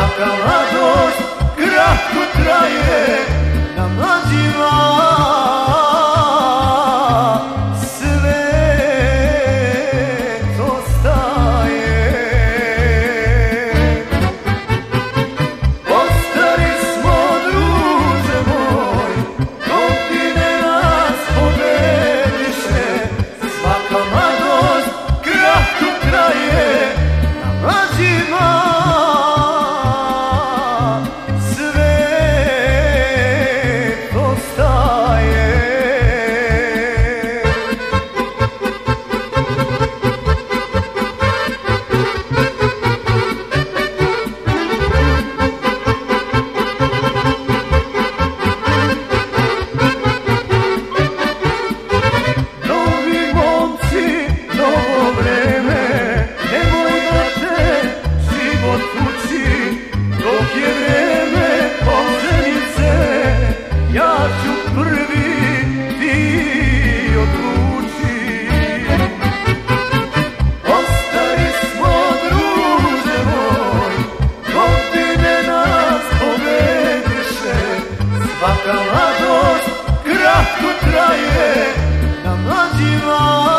Svaka mladost acılar